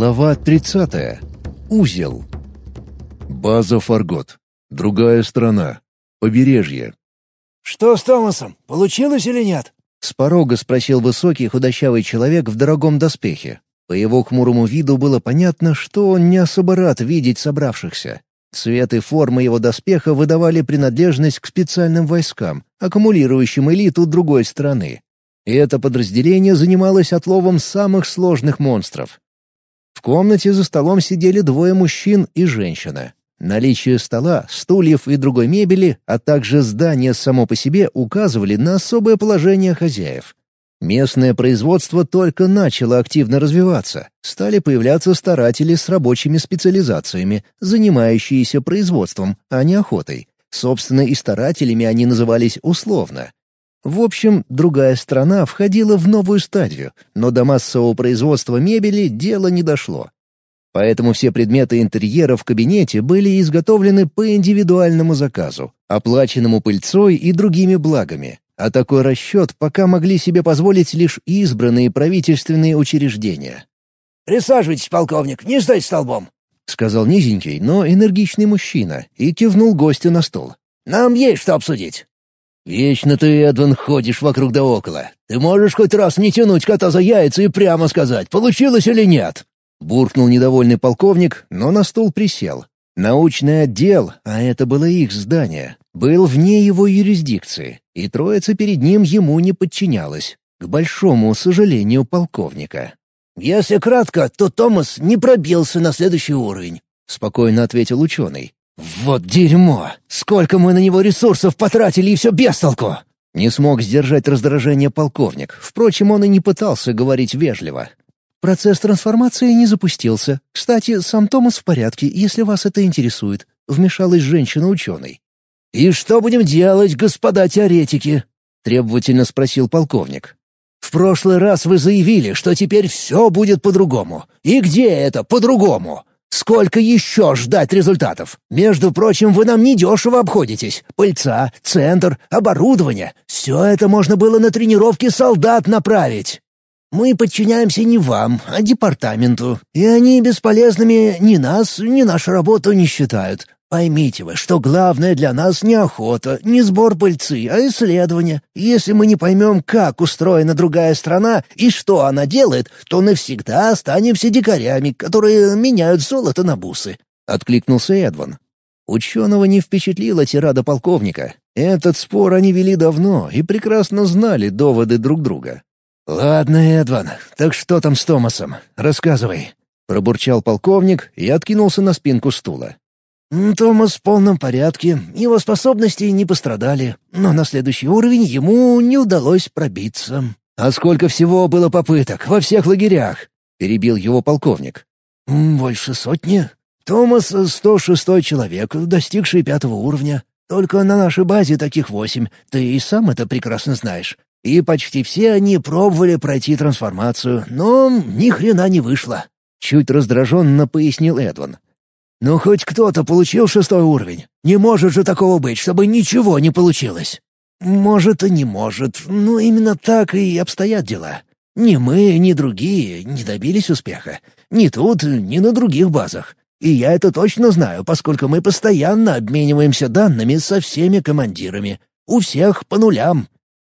Глава 30. Узел. База Фаргот. Другая страна. Побережье. «Что с Томасом? Получилось или нет?» С порога спросил высокий худощавый человек в дорогом доспехе. По его хмурому виду было понятно, что он не особо рад видеть собравшихся. Цвет и форма его доспеха выдавали принадлежность к специальным войскам, аккумулирующим элиту другой страны. И это подразделение занималось отловом самых сложных монстров. В комнате за столом сидели двое мужчин и женщина. Наличие стола, стульев и другой мебели, а также здание само по себе указывали на особое положение хозяев. Местное производство только начало активно развиваться. Стали появляться старатели с рабочими специализациями, занимающиеся производством, а не охотой. Собственно, и старателями они назывались условно. В общем, другая страна входила в новую стадию, но до массового производства мебели дело не дошло. Поэтому все предметы интерьера в кабинете были изготовлены по индивидуальному заказу, оплаченному пыльцой и другими благами. А такой расчет пока могли себе позволить лишь избранные правительственные учреждения. «Присаживайтесь, полковник, не стойте столбом», — сказал низенький, но энергичный мужчина и кивнул гостю на стол. «Нам есть что обсудить». «Вечно ты, Эдван, ходишь вокруг да около. Ты можешь хоть раз не тянуть кота за яйца и прямо сказать, получилось или нет?» Буркнул недовольный полковник, но на стул присел. Научный отдел, а это было их здание, был вне его юрисдикции, и троица перед ним ему не подчинялась, к большому сожалению полковника. «Если кратко, то Томас не пробился на следующий уровень», — спокойно ответил ученый. «Вот дерьмо! Сколько мы на него ресурсов потратили, и все без толку!» Не смог сдержать раздражение полковник. Впрочем, он и не пытался говорить вежливо. Процесс трансформации не запустился. Кстати, сам Томас в порядке, если вас это интересует. Вмешалась женщина-ученый. «И что будем делать, господа теоретики?» — требовательно спросил полковник. «В прошлый раз вы заявили, что теперь все будет по-другому. И где это по-другому? Сколько еще ждать результатов? Между прочим, вы нам недешево обходитесь. Пыльца, центр, оборудование — все это можно было на тренировки солдат направить». Мы подчиняемся не вам, а департаменту, и они бесполезными ни нас, ни нашу работу не считают. Поймите вы, что главное для нас не охота, не сбор пыльцы, а исследование. Если мы не поймем, как устроена другая страна и что она делает, то навсегда останемся дикарями, которые меняют золото на бусы», — откликнулся Эдван. Ученого не впечатлила тирада полковника. Этот спор они вели давно и прекрасно знали доводы друг друга. «Ладно, Эдван, так что там с Томасом? Рассказывай», — пробурчал полковник и откинулся на спинку стула. «Томас в полном порядке, его способности не пострадали, но на следующий уровень ему не удалось пробиться». «А сколько всего было попыток во всех лагерях?» — перебил его полковник. «Больше сотни. Томас — сто шестой человек, достигший пятого уровня. Только на нашей базе таких восемь, ты и сам это прекрасно знаешь. И почти все они пробовали пройти трансформацию, но ни хрена не вышло. Чуть раздраженно пояснил Эдван. «Ну, хоть кто-то получил шестой уровень. Не может же такого быть, чтобы ничего не получилось». «Может и не может, но именно так и обстоят дела. Ни мы, ни другие не добились успеха. Ни тут, ни на других базах. И я это точно знаю, поскольку мы постоянно обмениваемся данными со всеми командирами. У всех по нулям.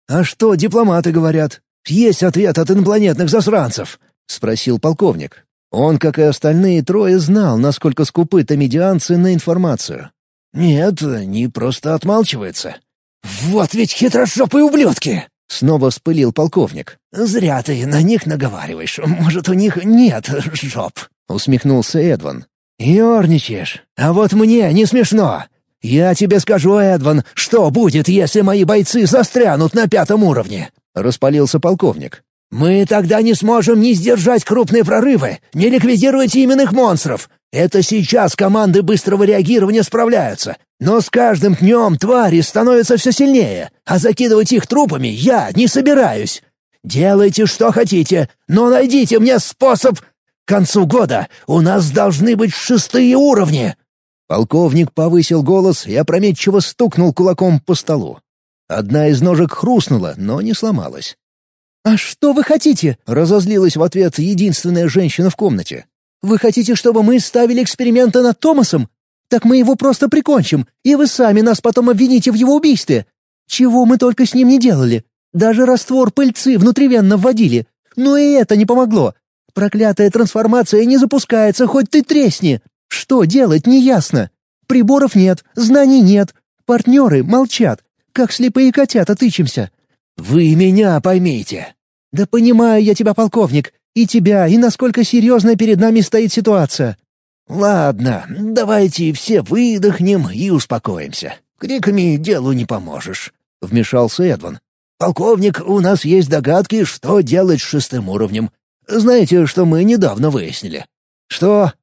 «А что дипломаты говорят? Есть ответ от инопланетных засранцев?» — спросил полковник. Он, как и остальные трое, знал, насколько скупы тамидианцы на информацию. «Нет, они просто отмалчиваются». «Вот ведь хитрожопые ублюдки!» — снова вспылил полковник. «Зря ты на них наговариваешь. Может, у них нет жоп?» — усмехнулся Эдван. «Ёрничаешь. А вот мне не смешно. «Я тебе скажу, Эдван, что будет, если мои бойцы застрянут на пятом уровне?» — распалился полковник. «Мы тогда не сможем ни сдержать крупные прорывы, ни ликвидировать именных монстров. Это сейчас команды быстрого реагирования справляются. Но с каждым днем твари становятся все сильнее, а закидывать их трупами я не собираюсь. Делайте, что хотите, но найдите мне способ... К концу года у нас должны быть шестые уровни!» Полковник повысил голос и опрометчиво стукнул кулаком по столу. Одна из ножек хрустнула, но не сломалась. «А что вы хотите?» — разозлилась в ответ единственная женщина в комнате. Вы хотите, чтобы мы ставили эксперименты над Томасом? Так мы его просто прикончим, и вы сами нас потом обвините в его убийстве. Чего мы только с ним не делали. Даже раствор пыльцы внутривенно вводили. Но и это не помогло. Проклятая трансформация не запускается, хоть ты тресни. Что делать, неясно. Приборов нет, знаний нет. Партнеры молчат. Как слепые котята тычемся. «Вы меня поймите!» «Да понимаю я тебя, полковник. И тебя, и насколько серьезно перед нами стоит ситуация». «Ладно, давайте все выдохнем и успокоимся. Криками делу не поможешь», — вмешался Эдван. «Полковник, у нас есть догадки, что делать с шестым уровнем. Знаете, что мы недавно выяснили?» «Что?»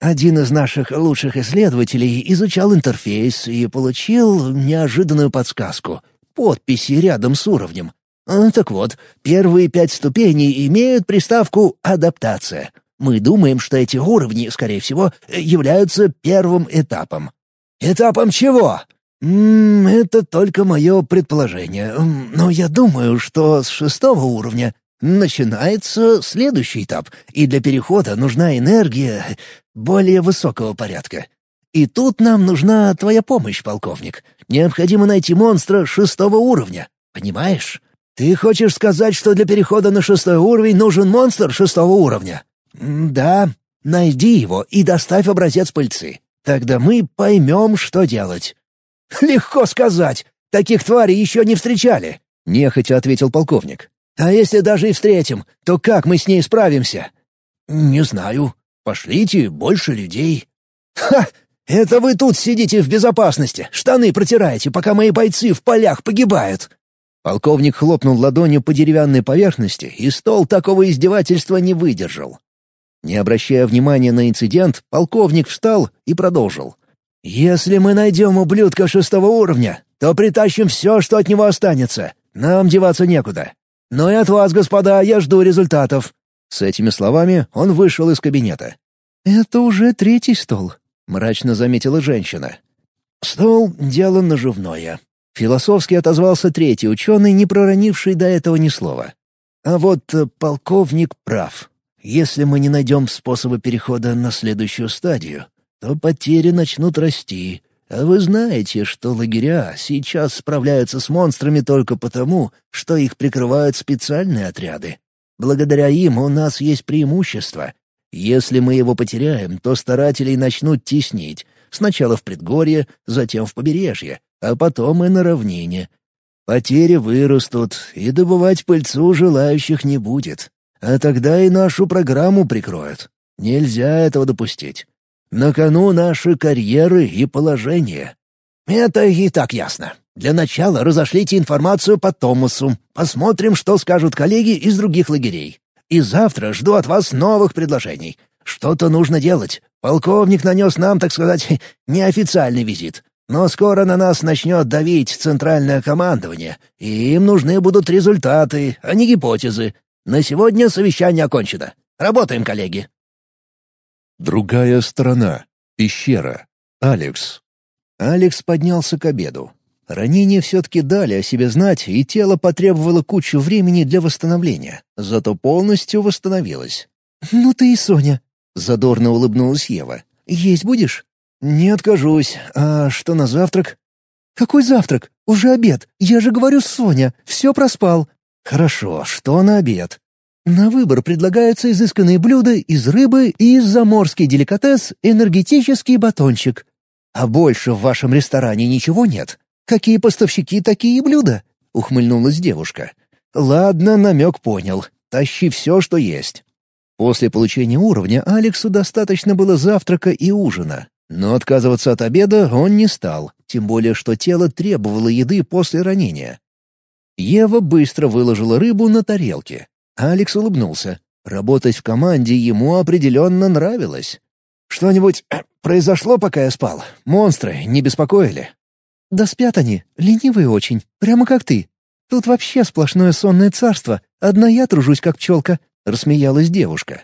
Один из наших лучших исследователей изучал интерфейс и получил неожиданную подсказку — подписи рядом с уровнем. А, так вот, первые пять ступеней имеют приставку «адаптация». Мы думаем, что эти уровни, скорее всего, являются первым этапом. Этапом чего? М это только мое предположение. Но я думаю, что с шестого уровня начинается следующий этап, и для перехода нужна энергия более высокого порядка. И тут нам нужна твоя помощь, полковник. Необходимо найти монстра шестого уровня. Понимаешь? Ты хочешь сказать, что для перехода на шестой уровень нужен монстр шестого уровня? Да. Найди его и доставь образец пыльцы. Тогда мы поймем, что делать. Легко сказать. Таких тварей еще не встречали. Нехотя ответил полковник. А если даже и встретим, то как мы с ней справимся? Не знаю. Пошлите больше людей. Ха! Это вы тут сидите в безопасности, штаны протираете, пока мои бойцы в полях погибают. Полковник хлопнул ладонью по деревянной поверхности, и стол такого издевательства не выдержал. Не обращая внимания на инцидент, полковник встал и продолжил. «Если мы найдем ублюдка шестого уровня, то притащим все, что от него останется. Нам деваться некуда. Но и от вас, господа, я жду результатов». С этими словами он вышел из кабинета. «Это уже третий стол», — мрачно заметила женщина. «Стол — дело наживное», — философски отозвался третий ученый, не проронивший до этого ни слова. «А вот э, полковник прав. Если мы не найдем способа перехода на следующую стадию, то потери начнут расти, а вы знаете, что лагеря сейчас справляются с монстрами только потому, что их прикрывают специальные отряды. Благодаря им у нас есть преимущество. Если мы его потеряем, то старателей начнут теснить. Сначала в предгорье, затем в побережье, а потом и на равнине. Потери вырастут, и добывать пыльцу желающих не будет. А тогда и нашу программу прикроют. Нельзя этого допустить. На кону наши карьеры и положение. Это и так ясно. Для начала разошлите информацию по Томасу. Посмотрим, что скажут коллеги из других лагерей. И завтра жду от вас новых предложений. Что-то нужно делать. Полковник нанес нам, так сказать, неофициальный визит. Но скоро на нас начнет давить центральное командование, и им нужны будут результаты, а не гипотезы. На сегодня совещание окончено. Работаем, коллеги. Другая сторона. Пещера. Алекс. Алекс поднялся к обеду. Ранения все-таки дали о себе знать, и тело потребовало кучу времени для восстановления. Зато полностью восстановилось. «Ну ты и Соня», — задорно улыбнулась Ева. «Есть будешь?» «Не откажусь. А что на завтрак?» «Какой завтрак? Уже обед. Я же говорю, Соня, все проспал». «Хорошо. Что на обед?» На выбор предлагаются изысканные блюда из рыбы и из заморский деликатес энергетический батончик. А больше в вашем ресторане ничего нет? Какие поставщики, такие блюда?» — ухмыльнулась девушка. «Ладно, намек понял. Тащи все, что есть». После получения уровня Алексу достаточно было завтрака и ужина. Но отказываться от обеда он не стал, тем более что тело требовало еды после ранения. Ева быстро выложила рыбу на тарелке. Алекс улыбнулся. Работать в команде ему определенно нравилось. «Что-нибудь э, произошло, пока я спал? Монстры не беспокоили?» «Да спят они, ленивые очень, прямо как ты. Тут вообще сплошное сонное царство. Одна я тружусь, как пчелка», — рассмеялась девушка.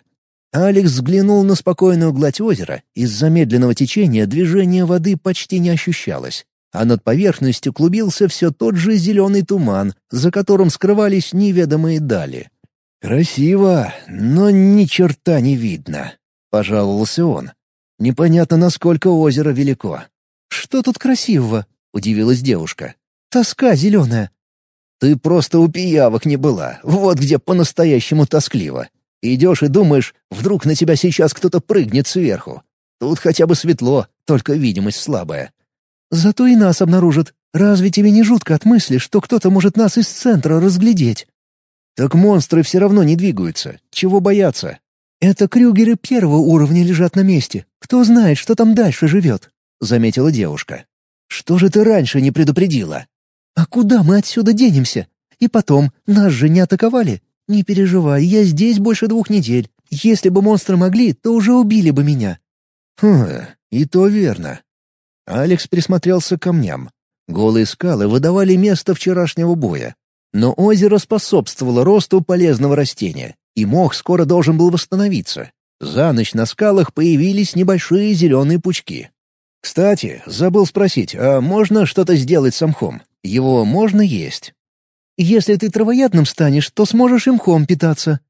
Алекс взглянул на спокойную гладь озера. Из замедленного течения движение воды почти не ощущалось, а над поверхностью клубился все тот же зеленый туман, за которым скрывались неведомые дали. Красиво, но ни черта не видно. — пожаловался он. «Непонятно, насколько озеро велико». «Что тут красивого?» — удивилась девушка. «Тоска зеленая». «Ты просто у пиявок не была, вот где по-настоящему тоскливо. Идешь и думаешь, вдруг на тебя сейчас кто-то прыгнет сверху. Тут хотя бы светло, только видимость слабая». «Зато и нас обнаружат. Разве тебе не жутко от мысли, что кто-то может нас из центра разглядеть?» «Так монстры все равно не двигаются. Чего бояться?» «Это крюгеры первого уровня лежат на месте. Кто знает, что там дальше живет?» — заметила девушка. «Что же ты раньше не предупредила?» «А куда мы отсюда денемся? И потом, нас же не атаковали. Не переживай, я здесь больше двух недель. Если бы монстры могли, то уже убили бы меня». «Хм, и то верно». Алекс присмотрелся к камням. Голые скалы выдавали место вчерашнего боя. Но озеро способствовало росту полезного растения, и мох скоро должен был восстановиться. За ночь на скалах появились небольшие зеленые пучки. Кстати, забыл спросить, а можно что-то сделать с мхом? Его можно есть? Если ты травоядным станешь, то сможешь и мхом питаться.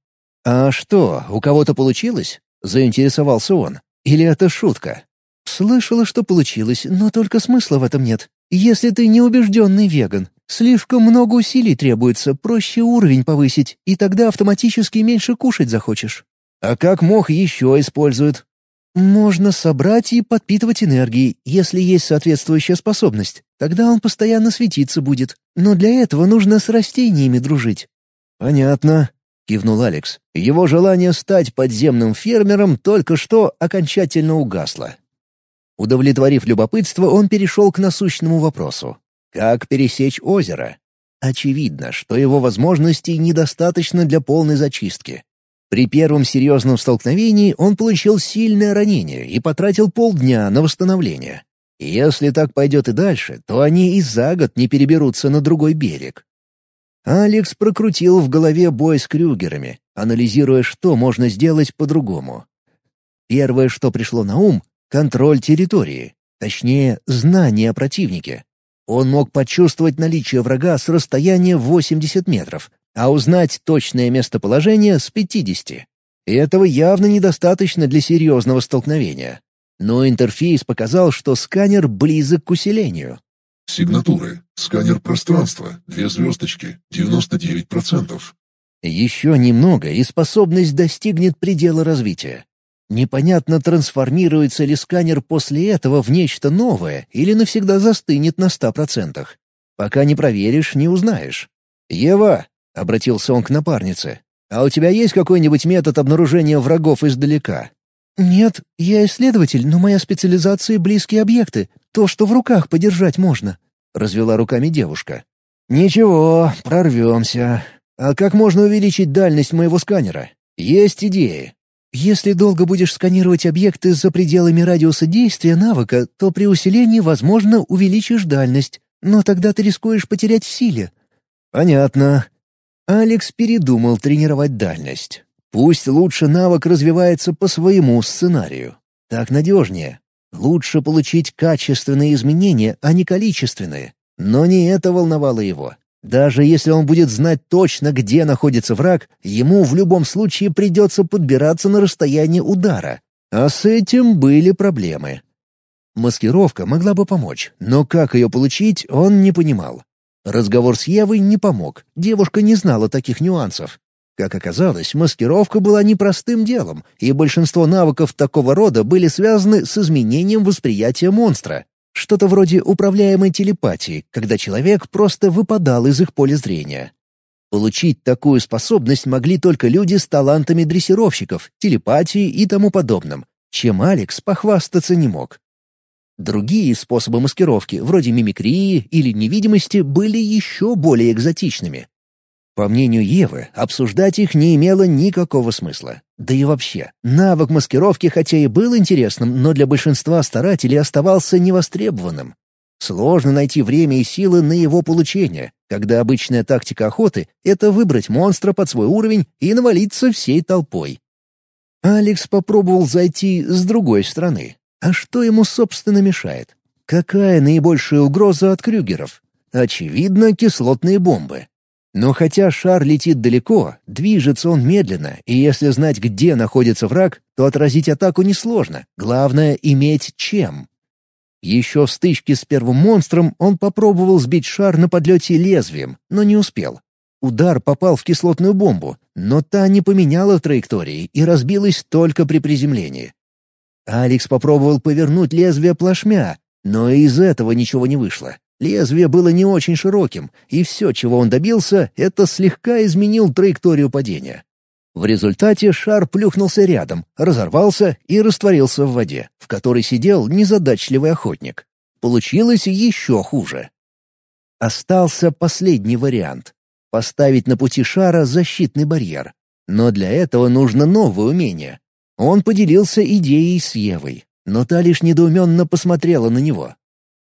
А что, у кого-то получилось? Заинтересовался он. Или это шутка? Слышала, что получилось, но только смысла в этом нет. Если ты неубежденный веган, слишком много усилий требуется, проще уровень повысить, и тогда автоматически меньше кушать захочешь. А как мох еще используют? Можно собрать и подпитывать энергией, если есть соответствующая способность. Тогда он постоянно светиться будет. Но для этого нужно с растениями дружить. «Понятно», — кивнул Алекс. Его желание стать подземным фермером только что окончательно угасло. Удовлетворив любопытство, он перешел к насущному вопросу. Как пересечь озеро? Очевидно, что его возможностей недостаточно для полной зачистки. При первом серьезном столкновении он получил сильное ранение и потратил полдня на восстановление. Если так пойдет и дальше, то они и за год не переберутся на другой берег. Алекс прокрутил в голове бой с Крюгерами, анализируя, что можно сделать по-другому. Первое, что пришло на ум — контроль территории, точнее, знание о противнике. Он мог почувствовать наличие врага с расстояния 80 метров, а узнать точное местоположение с 50. И этого явно недостаточно для серьезного столкновения. Но интерфейс показал, что сканер близок к усилению. Сигнатуры. Сканер пространства. Две звездочки. 99%. Еще немного, и способность достигнет предела развития. Непонятно, трансформируется ли сканер после этого в нечто новое или навсегда застынет на 100%. Пока не проверишь, не узнаешь. «Ева, — обратился он к напарнице. «А у тебя есть какой-нибудь метод обнаружения врагов издалека?» «Нет, я исследователь, но моя специализация — близкие объекты, то, что в руках подержать можно», — развела руками девушка. «Ничего, прорвемся. А как можно увеличить дальность моего сканера? Есть идеи?» «Если долго будешь сканировать объекты за пределами радиуса действия навыка, то при усилении, возможно, увеличишь дальность, но тогда ты рискуешь потерять в силе». «Понятно. Алекс передумал тренировать дальность. Пусть лучше навык развивается по своему сценарию. Так надежнее. Лучше получить качественные изменения, а не количественные. Но не это волновало его. Даже если он будет знать точно, где находится враг, ему в любом случае придется подбираться на расстояние удара. А с этим были проблемы. Маскировка могла бы помочь, но как ее получить, он не понимал. Разговор с Евой не помог, девушка не знала таких нюансов. Как оказалось, маскировка была непростым делом, и большинство навыков такого рода были связаны с изменением восприятия монстра. Что-то вроде управляемой телепатии, когда человек просто выпадал из их поля зрения. Получить такую способность могли только люди с талантами дрессировщиков, телепатии и тому подобным, чем Алекс похвастаться не мог. Другие способы маскировки, вроде мимикрии или невидимости, были еще более экзотичными. По мнению Евы, обсуждать их не имело никакого смысла. Да и вообще, навык маскировки хотя и был интересным, но для большинства старателей оставался невостребованным. Сложно найти время и силы на его получение, когда обычная тактика охоты — это выбрать монстра под свой уровень и навалиться всей толпой. Алекс попробовал зайти с другой стороны, а что ему, собственно, мешает? Какая наибольшая угроза от Крюгеров? Очевидно, кислотные бомбы. Но хотя шар летит далеко, движется он медленно, и если знать, где находится враг, то отразить атаку несложно. Главное — иметь чем. Еще в стычке с первым монстром он попробовал сбить шар на подлете лезвием, но не успел. Удар попал в кислотную бомбу, но та не поменяла траектории и разбилась только при приземлении. Алекс попробовал повернуть лезвие плашмя, но из этого ничего не вышло. Лезвие было не очень широким, и все, чего он добился, это слегка изменил траекторию падения. В результате шар плюхнулся рядом, разорвался и растворился в воде, в которой сидел незадачливый охотник. Получилось еще хуже. Остался последний вариант — поставить на пути шара защитный барьер. Но для этого нужно новое умение. Он поделился идеей с Евой, но та лишь недоуменно посмотрела на него.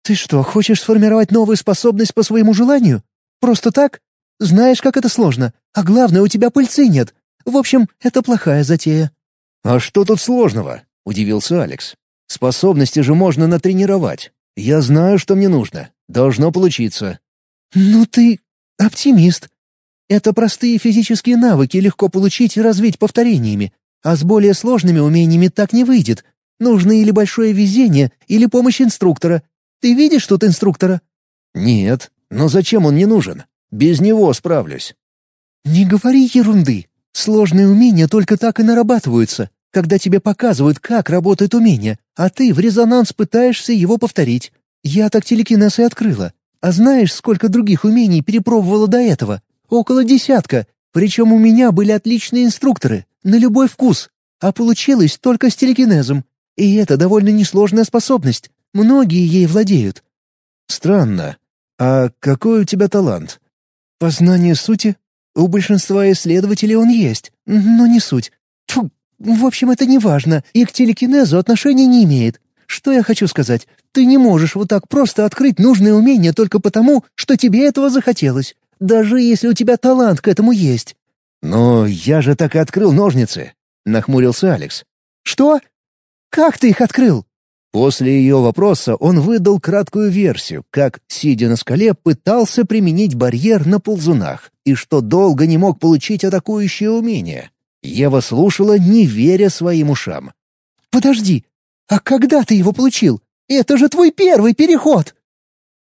«Ты что, хочешь сформировать новую способность по своему желанию? Просто так? Знаешь, как это сложно. А главное, у тебя пыльцы нет. В общем, это плохая затея». «А что тут сложного?» — удивился Алекс. «Способности же можно натренировать. Я знаю, что мне нужно. Должно получиться». «Ну ты оптимист. Это простые физические навыки легко получить и развить повторениями, а с более сложными умениями так не выйдет. Нужно или большое везение, или помощь инструктора, ты видишь тут инструктора?» «Нет. Но зачем он мне нужен? Без него справлюсь». «Не говори ерунды. Сложные умения только так и нарабатываются, когда тебе показывают, как работает умение, а ты в резонанс пытаешься его повторить. Я так телекинез и открыла. А знаешь, сколько других умений перепробовала до этого? Около десятка. Причем у меня были отличные инструкторы, на любой вкус. А получилось только с телекинезом. И это довольно несложная способность. Многие ей владеют». «Странно. А какой у тебя талант?» «Познание сути. У большинства исследователей он есть, но не суть. Фу, в общем, это не важно, и к телекинезу отношения не имеет. Что я хочу сказать? Ты не можешь вот так просто открыть нужное умение только потому, что тебе этого захотелось, даже если у тебя талант к этому есть». «Но я же так и открыл ножницы», — нахмурился Алекс. «Что? Как ты их открыл?» После ее вопроса он выдал краткую версию, как, сидя на скале, пытался применить барьер на ползунах, и что долго не мог получить атакующее умение. Ева слушала, не веря своим ушам. «Подожди, а когда ты его получил? Это же твой первый переход!»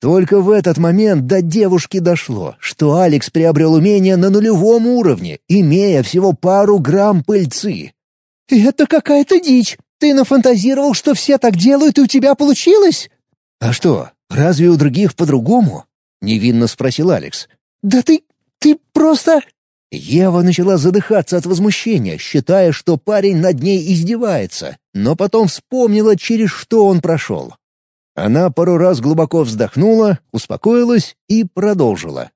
Только в этот момент до девушки дошло, что Алекс приобрел умение на нулевом уровне, имея всего пару грамм пыльцы. «Это какая-то дичь! Ты нафантазировал, что все так делают, и у тебя получилось?» «А что, разве у других по-другому?» — невинно спросил Алекс. «Да ты... ты просто...» Ева начала задыхаться от возмущения, считая, что парень над ней издевается, но потом вспомнила, через что он прошел. Она пару раз глубоко вздохнула, успокоилась и продолжила.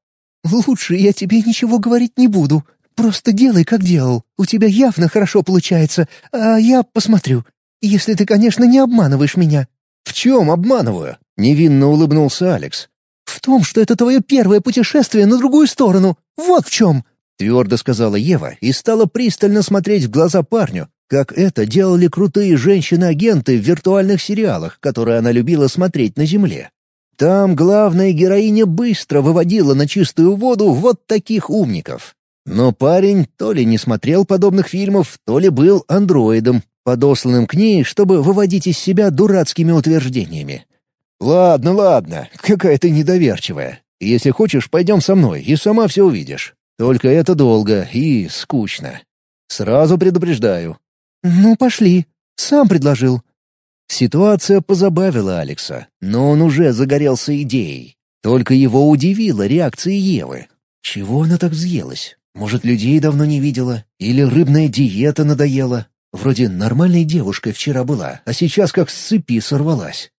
«Лучше я тебе ничего говорить не буду. Просто делай, как делал. У тебя явно хорошо получается, а я посмотрю. Если ты, конечно, не обманываешь меня». «В чем обманываю?» — невинно улыбнулся Алекс. «В том, что это твое первое путешествие на другую сторону. Вот в чем!» — твердо сказала Ева и стала пристально смотреть в глаза парню, как это делали крутые женщины-агенты в виртуальных сериалах, которые она любила смотреть на Земле. Там главная героиня быстро выводила на чистую воду вот таких умников. Но парень то ли не смотрел подобных фильмов, то ли был андроидом, подосланным к ней, чтобы выводить из себя дурацкими утверждениями. «Ладно, ладно, какая ты недоверчивая. Если хочешь, пойдем со мной, и сама все увидишь. Только это долго и скучно. Сразу предупреждаю». «Ну, пошли. Сам предложил». Ситуация позабавила Алекса, но он уже загорелся идеей. Только его удивила реакция Евы. Чего она так взъелась? Может, людей давно не видела? Или рыбная диета надоела? Вроде нормальной девушкой вчера была, а сейчас как с цепи сорвалась.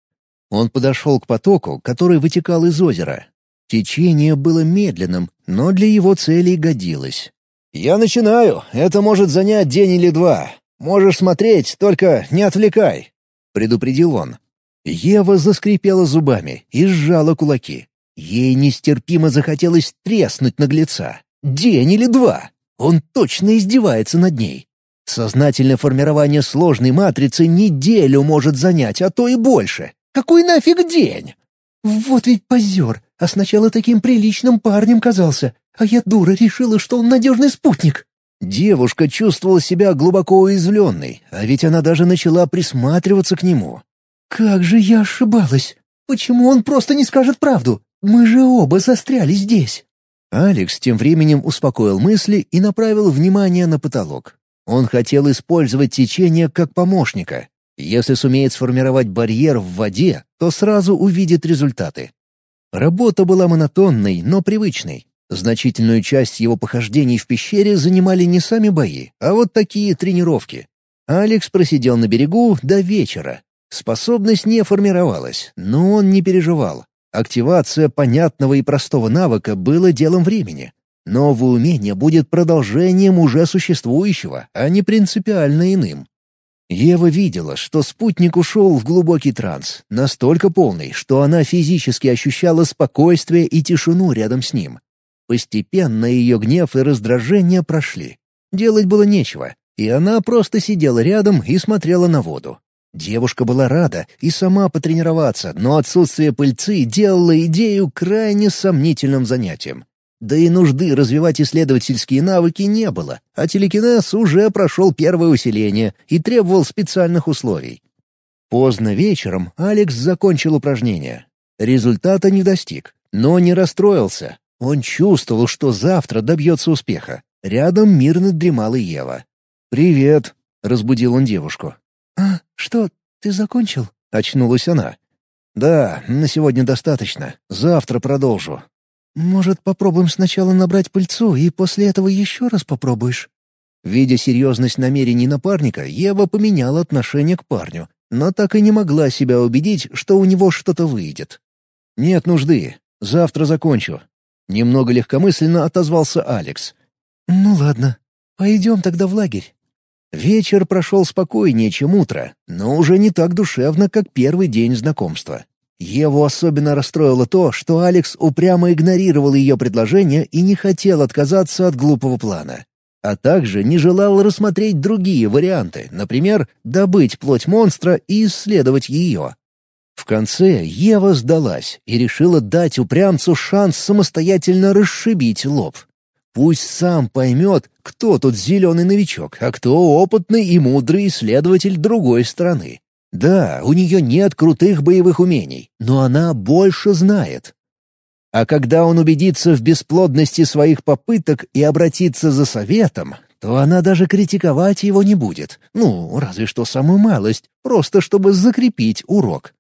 Он подошел к потоку, который вытекал из озера. Течение было медленным, но для его целей годилось. «Я начинаю. Это может занять день или два. Можешь смотреть, только не отвлекай», — предупредил он. Ева заскрипела зубами и сжала кулаки. Ей нестерпимо захотелось треснуть наглеца. День или два. Он точно издевается над ней. Сознательное формирование сложной матрицы неделю может занять, а то и больше. Какой нафиг день? Вот ведь позер, а сначала таким приличным парнем казался. А я дура решила, что он надежный спутник». Девушка чувствовала себя глубоко уязвленной, а ведь она даже начала присматриваться к нему. «Как же я ошибалась! Почему он просто не скажет правду? Мы же оба застряли здесь!» Алекс тем временем успокоил мысли и направил внимание на потолок. Он хотел использовать течение как помощника. Если сумеет сформировать барьер в воде, то сразу увидит результаты. Работа была монотонной, но привычной. Значительную часть его похождений в пещере занимали не сами бои, а вот такие тренировки. Алекс просидел на берегу до вечера. Способность не формировалась, но он не переживал. Активация понятного и простого навыка было делом времени. Новое умение будет продолжением уже существующего, а не принципиально иным. Ева видела, что спутник ушел в глубокий транс, настолько полный, что она физически ощущала спокойствие и тишину рядом с ним. Постепенно ее гнев и раздражение прошли. Делать было нечего, и она просто сидела рядом и смотрела на воду. Девушка была рада и сама потренироваться, но отсутствие пыльцы делало идею крайне сомнительным занятием. Да и нужды развивать исследовательские навыки не было, а телекинез уже прошел первое усиление и требовал специальных условий. Поздно вечером Алекс закончил упражнение. Результата не достиг, но не расстроился. Он чувствовал, что завтра добьется успеха. Рядом мирно дремала Ева. «Привет», — разбудил он девушку. «А, что, ты закончил?» — очнулась она. «Да, на сегодня достаточно. Завтра продолжу». «Может, попробуем сначала набрать пыльцу, и после этого еще раз попробуешь?» Видя серьезность намерений напарника, Ева поменяла отношение к парню, но так и не могла себя убедить, что у него что-то выйдет. «Нет нужды. Завтра закончу. Немного легкомысленно отозвался Алекс. «Ну ладно, пойдем тогда в лагерь». Вечер прошел спокойнее, чем утро, но уже не так душевно, как первый день знакомства. Еву особенно расстроило то, что Алекс упрямо игнорировал ее предложение и не хотел отказаться от глупого плана. А также не желал рассмотреть другие варианты, например, добыть плоть монстра и исследовать ее. В конце Ева сдалась и решила дать упрямцу шанс самостоятельно расшибить лоб. Пусть сам поймет, кто тут зеленый новичок, а кто опытный и мудрый исследователь другой страны. Да, у нее нет крутых боевых умений, но она больше знает. А когда он убедится в бесплодности своих попыток и обратится за советом, то она даже критиковать его не будет. Ну, разве что самую малость, просто чтобы закрепить урок.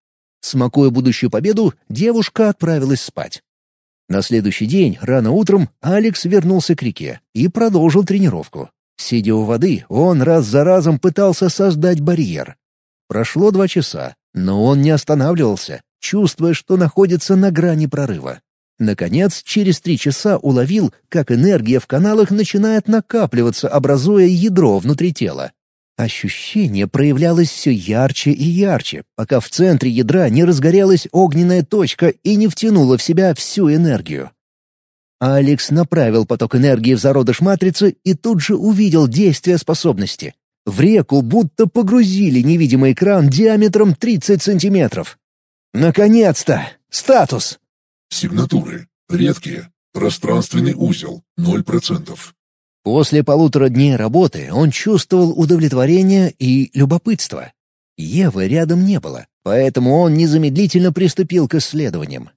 Смакуя будущую победу, девушка отправилась спать. На следующий день, рано утром, Алекс вернулся к реке и продолжил тренировку. Сидя у воды, он раз за разом пытался создать барьер. Прошло два часа, но он не останавливался, чувствуя, что находится на грани прорыва. Наконец, через три часа уловил, как энергия в каналах начинает накапливаться, образуя ядро внутри тела. Ощущение проявлялось все ярче и ярче, пока в центре ядра не разгорелась огненная точка и не втянула в себя всю энергию. Алекс направил поток энергии в зародыш матрицы и тут же увидел действие способности. В реку будто погрузили невидимый экран диаметром 30 сантиметров. Наконец-то! Статус! Сигнатуры. Редкие. Пространственный узел. 0%. После полутора дней работы он чувствовал удовлетворение и любопытство. Евы рядом не было, поэтому он незамедлительно приступил к исследованиям.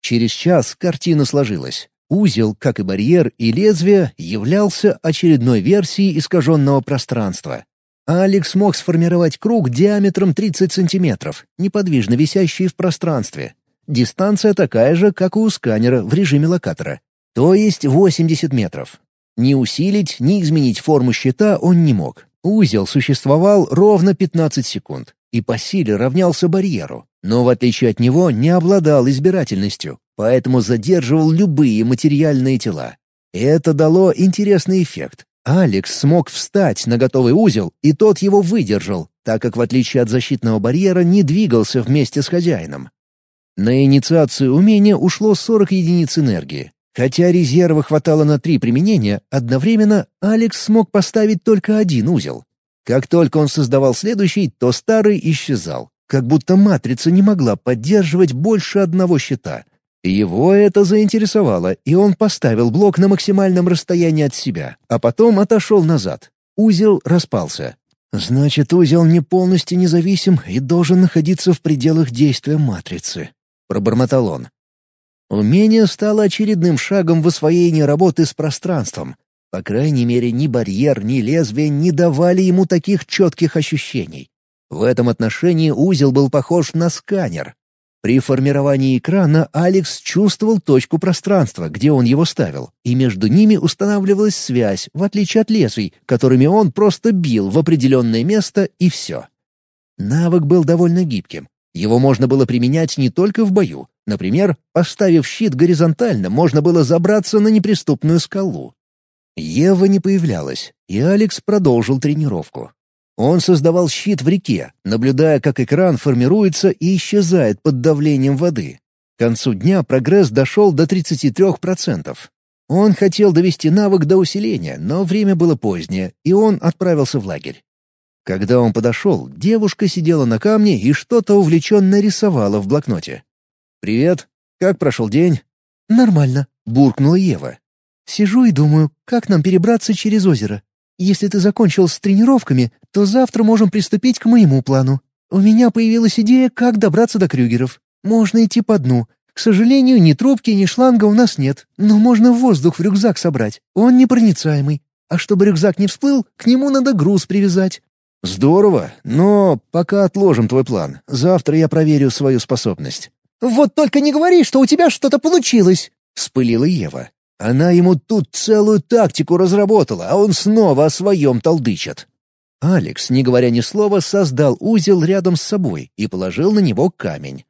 Через час картина сложилась. Узел, как и барьер и лезвие, являлся очередной версией искаженного пространства. Алекс мог сформировать круг диаметром 30 сантиметров, неподвижно висящий в пространстве. Дистанция такая же, как у сканера в режиме локатора, то есть 80 метров. Ни усилить, ни изменить форму щита он не мог. Узел существовал ровно 15 секунд и по силе равнялся барьеру, но в отличие от него не обладал избирательностью, поэтому задерживал любые материальные тела. Это дало интересный эффект. Алекс смог встать на готовый узел, и тот его выдержал, так как в отличие от защитного барьера не двигался вместе с хозяином. На инициацию умения ушло 40 единиц энергии, Хотя резерва хватало на три применения, одновременно Алекс смог поставить только один узел. Как только он создавал следующий, то старый исчезал, как будто матрица не могла поддерживать больше одного щита. Его это заинтересовало, и он поставил блок на максимальном расстоянии от себя, а потом отошел назад. Узел распался. Значит, узел не полностью независим и должен находиться в пределах действия матрицы. Пробормотал он. Умение стало очередным шагом в освоении работы с пространством. По крайней мере, ни барьер, ни лезвие не давали ему таких четких ощущений. В этом отношении узел был похож на сканер. При формировании экрана Алекс чувствовал точку пространства, где он его ставил, и между ними устанавливалась связь, в отличие от лезвий, которыми он просто бил в определенное место и все. Навык был довольно гибким. Его можно было применять не только в бою. Например, поставив щит горизонтально, можно было забраться на неприступную скалу. Ева не появлялась, и Алекс продолжил тренировку. Он создавал щит в реке, наблюдая, как экран формируется и исчезает под давлением воды. К концу дня прогресс дошел до 33%. Он хотел довести навык до усиления, но время было позднее, и он отправился в лагерь. Когда он подошел, девушка сидела на камне и что-то увлеченно рисовала в блокноте. «Привет. Как прошел день?» «Нормально», — буркнула Ева. «Сижу и думаю, как нам перебраться через озеро. Если ты закончил с тренировками, то завтра можем приступить к моему плану. У меня появилась идея, как добраться до Крюгеров. Можно идти по дну. К сожалению, ни трубки, ни шланга у нас нет, но можно воздух в рюкзак собрать. Он непроницаемый. А чтобы рюкзак не всплыл, к нему надо груз привязать. Здорово, но пока отложим твой план. Завтра я проверю свою способность. Вот только не говори, что у тебя что-то получилось, вспылила Ева. Она ему тут целую тактику разработала, а он снова о своем толдычит. Алекс, не говоря ни слова, создал узел рядом с собой и положил на него камень.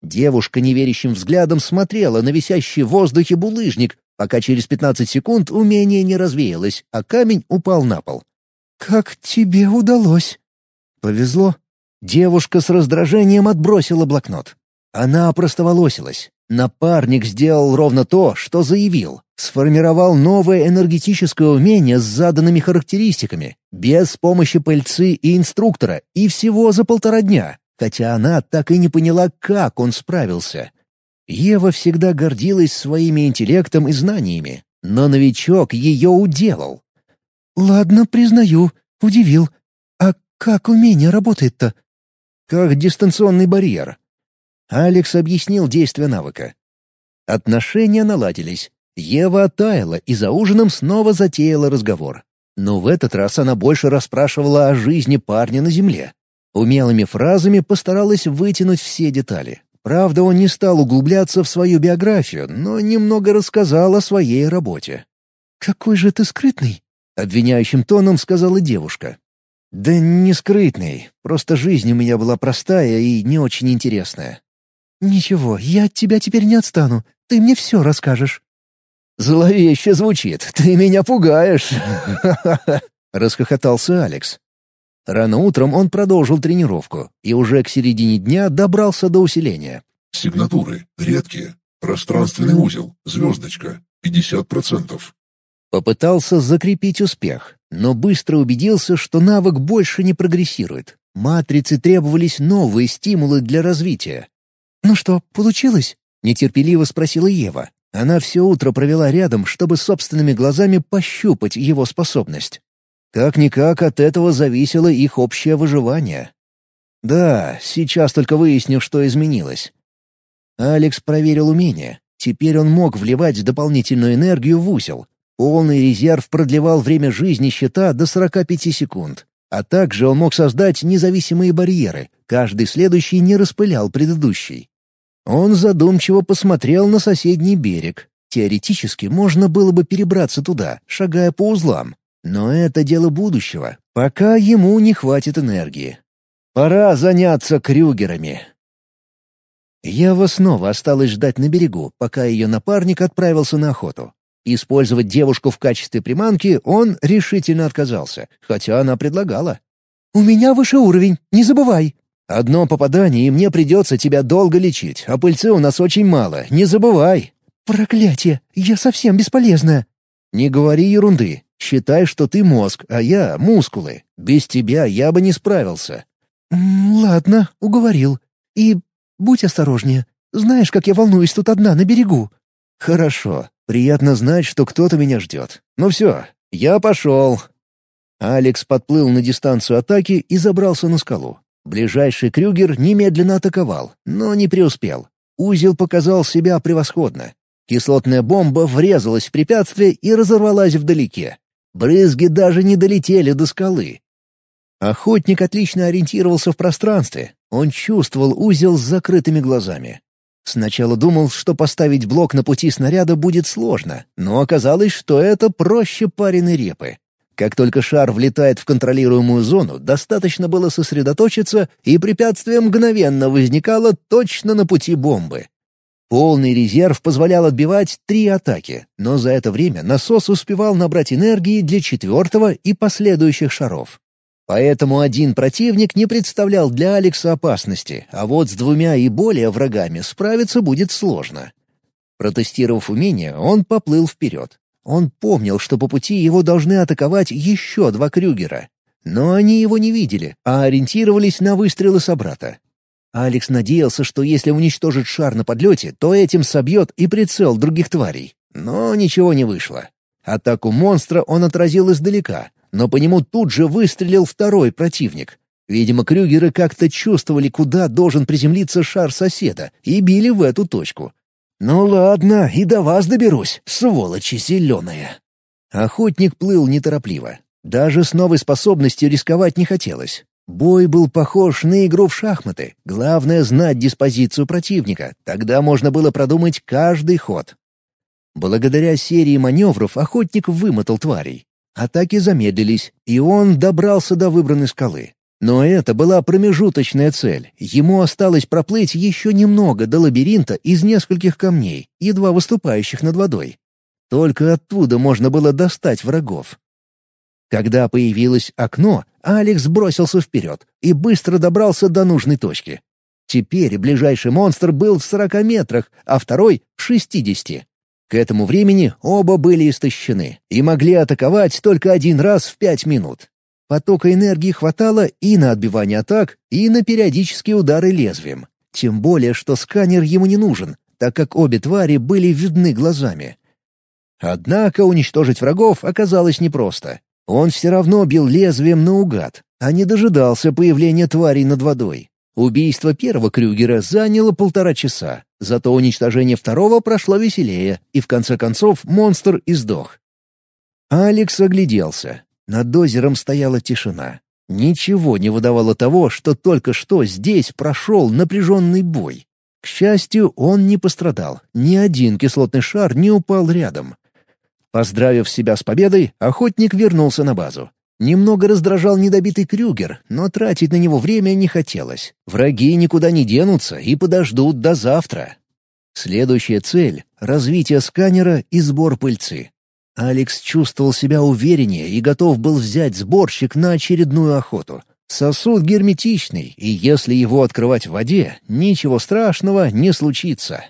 Девушка неверящим взглядом смотрела на висящий в воздухе булыжник, пока через пятнадцать секунд умение не развеялось, а камень упал на пол. «Как тебе удалось?» «Повезло». Девушка с раздражением отбросила блокнот. Она опростоволосилась. Напарник сделал ровно то, что заявил. Сформировал новое энергетическое умение с заданными характеристиками, без помощи пыльцы и инструктора, и всего за полтора дня, хотя она так и не поняла, как он справился. Ева всегда гордилась своими интеллектом и знаниями, но новичок ее уделал. «Ладно, признаю, удивил. А как умение работает-то?» «Как дистанционный барьер. Алекс объяснил действие навыка. Отношения наладились. Ева оттаяла и за ужином снова затеяла разговор. Но в этот раз она больше расспрашивала о жизни парня на земле. Умелыми фразами постаралась вытянуть все детали. Правда, он не стал углубляться в свою биографию, но немного рассказал о своей работе. «Какой же ты скрытный!» — обвиняющим тоном сказала девушка. «Да не скрытный, просто жизнь у меня была простая и не очень интересная. «Ничего, я от тебя теперь не отстану. Ты мне все расскажешь». «Зловеще звучит. Ты меня пугаешь!» — расхохотался Алекс. Рано утром он продолжил тренировку и уже к середине дня добрался до усиления. Сигнатуры. Редкие. Пространственный узел. Звездочка. 50%. Попытался закрепить успех, но быстро убедился, что навык больше не прогрессирует. Матрице требовались новые стимулы для развития. «Ну что, получилось?» — нетерпеливо спросила Ева. Она все утро провела рядом, чтобы собственными глазами пощупать его способность. Как-никак от этого зависело их общее выживание. Да, сейчас только выясню, что изменилось. Алекс проверил умение. Теперь он мог вливать дополнительную энергию в узел. Полный резерв продлевал время жизни щита до 45 секунд. А также он мог создать независимые барьеры. Каждый следующий не распылял предыдущий. Он задумчиво посмотрел на соседний берег. Теоретически можно было бы перебраться туда, шагая по узлам. Но это дело будущего, пока ему не хватит энергии. Пора заняться крюгерами. Ева снова осталась ждать на берегу, пока ее напарник отправился на охоту. Использовать девушку в качестве приманки он решительно отказался, хотя она предлагала. «У меня выше уровень, не забывай», Одно попадание, и мне придется тебя долго лечить, а пыльцы у нас очень мало, не забывай». «Проклятие! Я совсем бесполезная!» «Не говори ерунды. Считай, что ты мозг, а я — мускулы. Без тебя я бы не справился». «Ладно, уговорил. И будь осторожнее. Знаешь, как я волнуюсь тут одна на берегу?» «Хорошо. Приятно знать, что кто-то меня ждет. Ну все, я пошел». Алекс подплыл на дистанцию атаки и забрался на скалу. Ближайший Крюгер немедленно атаковал, но не преуспел. Узел показал себя превосходно. Кислотная бомба врезалась в препятствие и разорвалась вдалеке. Брызги даже не долетели до скалы. Охотник отлично ориентировался в пространстве. Он чувствовал узел с закрытыми глазами. Сначала думал, что поставить блок на пути снаряда будет сложно, но оказалось, что это проще пареной репы. Как только шар влетает в контролируемую зону, достаточно было сосредоточиться, и препятствие мгновенно возникало точно на пути бомбы. Полный резерв позволял отбивать три атаки, но за это время насос успевал набрать энергии для четвертого и последующих шаров. Поэтому один противник не представлял для Алекса опасности, а вот с двумя и более врагами справиться будет сложно. Протестировав умение, он поплыл вперед. Он помнил, что по пути его должны атаковать еще два Крюгера. Но они его не видели, а ориентировались на выстрелы собрата. Алекс надеялся, что если уничтожит шар на подлете, то этим собьет и прицел других тварей. Но ничего не вышло. Атаку монстра он отразил издалека, но по нему тут же выстрелил второй противник. Видимо, крюгеры как-то чувствовали, куда должен приземлиться шар соседа, и били в эту точку. «Ну ладно, и до вас доберусь, сволочи зеленые!» Охотник плыл неторопливо. Даже с новой способностью рисковать не хотелось. Бой был похож на игру в шахматы. Главное — знать диспозицию противника. Тогда можно было продумать каждый ход. Благодаря серии маневров охотник вымотал тварей. Атаки замедлились, и он добрался до выбранной скалы. Но это была промежуточная цель. Ему осталось проплыть еще немного до лабиринта из нескольких камней, едва выступающих над водой. Только оттуда можно было достать врагов. Когда появилось окно, Алекс бросился вперед и быстро добрался до нужной точки. Теперь ближайший монстр был в сорока метрах, а второй — в шестидесяти. К этому времени оба были истощены и могли атаковать только один раз в пять минут. Потока энергии хватало и на отбивание атак, и на периодические удары лезвием. Тем более, что сканер ему не нужен, так как обе твари были видны глазами. Однако уничтожить врагов оказалось непросто. Он все равно бил лезвием наугад, а не дожидался появления тварей над водой. Убийство первого Крюгера заняло полтора часа, зато уничтожение второго прошло веселее, и в конце концов монстр издох. Алекс огляделся. Над озером стояла тишина. Ничего не выдавало того, что только что здесь прошел напряженный бой. К счастью, он не пострадал, ни один кислотный шар не упал рядом. Поздравив себя с победой, охотник вернулся на базу. Немного раздражал недобитый Крюгер, но тратить на него время не хотелось. Враги никуда не денутся и подождут до завтра. Следующая цель — развитие сканера и сбор пыльцы. Алекс чувствовал себя увереннее и готов был взять сборщик на очередную охоту. Сосуд герметичный, и если его открывать в воде, ничего страшного не случится.